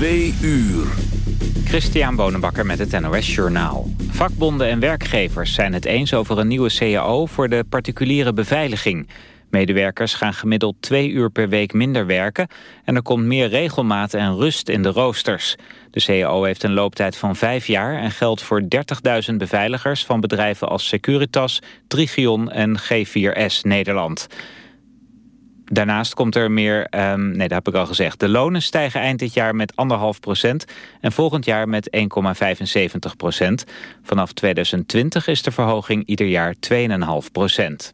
Twee uur. Christian Bonenbakker met het NOS Journaal. Vakbonden en werkgevers zijn het eens over een nieuwe CAO voor de particuliere beveiliging. Medewerkers gaan gemiddeld twee uur per week minder werken... en er komt meer regelmaat en rust in de roosters. De CAO heeft een looptijd van vijf jaar... en geldt voor 30.000 beveiligers van bedrijven als Securitas, Trigion en G4S Nederland. Daarnaast komt er meer, um, nee dat heb ik al gezegd... de lonen stijgen eind dit jaar met 1,5 procent... en volgend jaar met 1,75 procent. Vanaf 2020 is de verhoging ieder jaar 2,5 procent.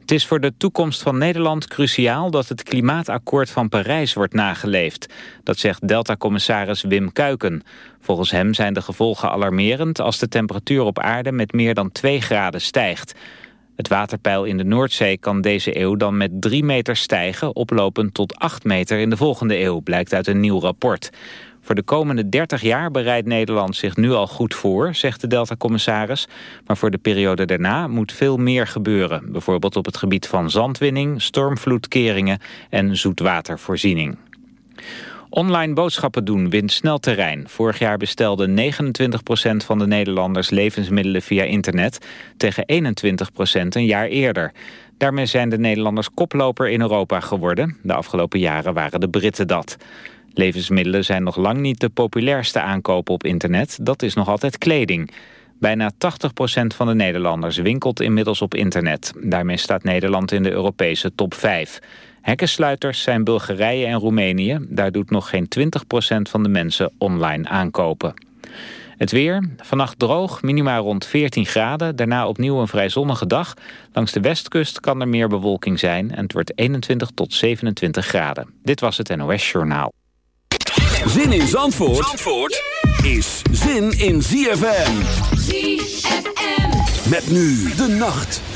Het is voor de toekomst van Nederland cruciaal dat het klimaatakkoord van Parijs wordt nageleefd. Dat zegt Delta-commissaris Wim Kuiken. Volgens hem zijn de gevolgen alarmerend als de temperatuur op aarde met meer dan 2 graden stijgt. Het waterpeil in de Noordzee kan deze eeuw dan met 3 meter stijgen, oplopend tot 8 meter in de volgende eeuw, blijkt uit een nieuw rapport. Voor de komende 30 jaar bereidt Nederland zich nu al goed voor, zegt de Delta-commissaris. Maar voor de periode daarna moet veel meer gebeuren. Bijvoorbeeld op het gebied van zandwinning, stormvloedkeringen en zoetwatervoorziening. Online boodschappen doen wint snel terrein. Vorig jaar bestelde 29% van de Nederlanders levensmiddelen via internet... tegen 21% een jaar eerder. Daarmee zijn de Nederlanders koploper in Europa geworden. De afgelopen jaren waren de Britten dat. Levensmiddelen zijn nog lang niet de populairste aankopen op internet. Dat is nog altijd kleding. Bijna 80% van de Nederlanders winkelt inmiddels op internet. Daarmee staat Nederland in de Europese top 5. Hekkensluiters zijn Bulgarije en Roemenië. Daar doet nog geen 20% van de mensen online aankopen. Het weer, vannacht droog, minima rond 14 graden. Daarna opnieuw een vrij zonnige dag. Langs de westkust kan er meer bewolking zijn... en het wordt 21 tot 27 graden. Dit was het NOS Journaal. Zin in Zandvoort, Zandvoort is zin in ZFM. ZFM. Met nu de nacht.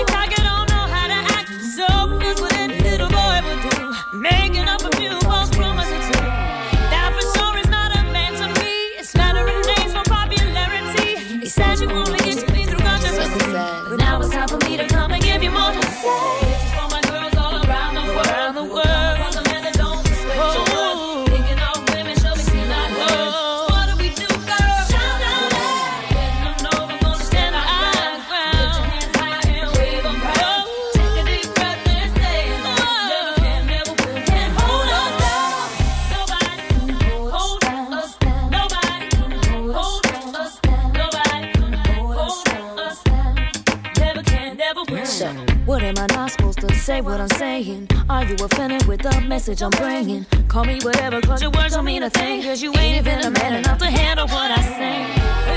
say? What I'm saying? Are you offended with the message I'm bringing? Call me whatever, cause your words don't mean a thing. Cause you ain't even a man enough to handle what I say.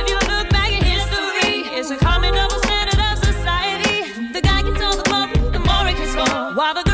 If you look back at history, it's a common double standard of society. The guy gets all the glory, the more he can score. While the girl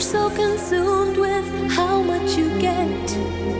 so consumed with how much you get.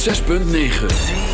6.9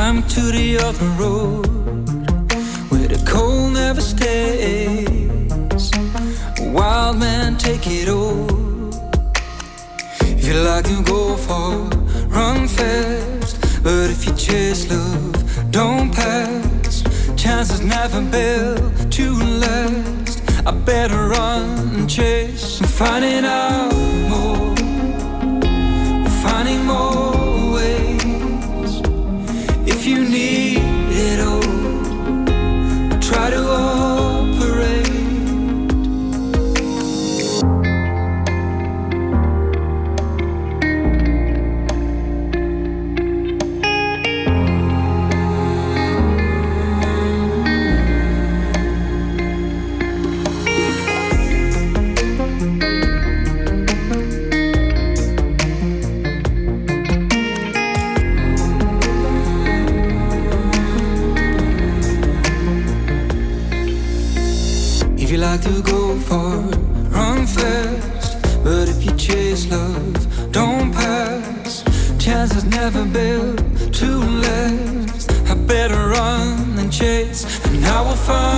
Come to the other road where the cold never stays. Wild man, take it all. If you like, you go far, run fast. But if you chase love, don't pass. Chances never built to last. I better run and chase and finding out more. Finding more. never built to last. I better run and chase, and I will find.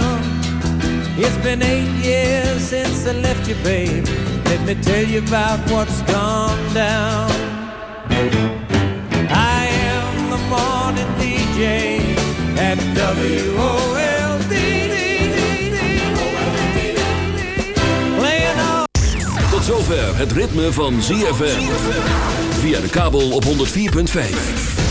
It's been eight years since I left you, babe. Let me tell you about what's gone down. I am the morning DJ at WOLD. Tot zover het ritme van ZFM. Via de kabel op 104.5.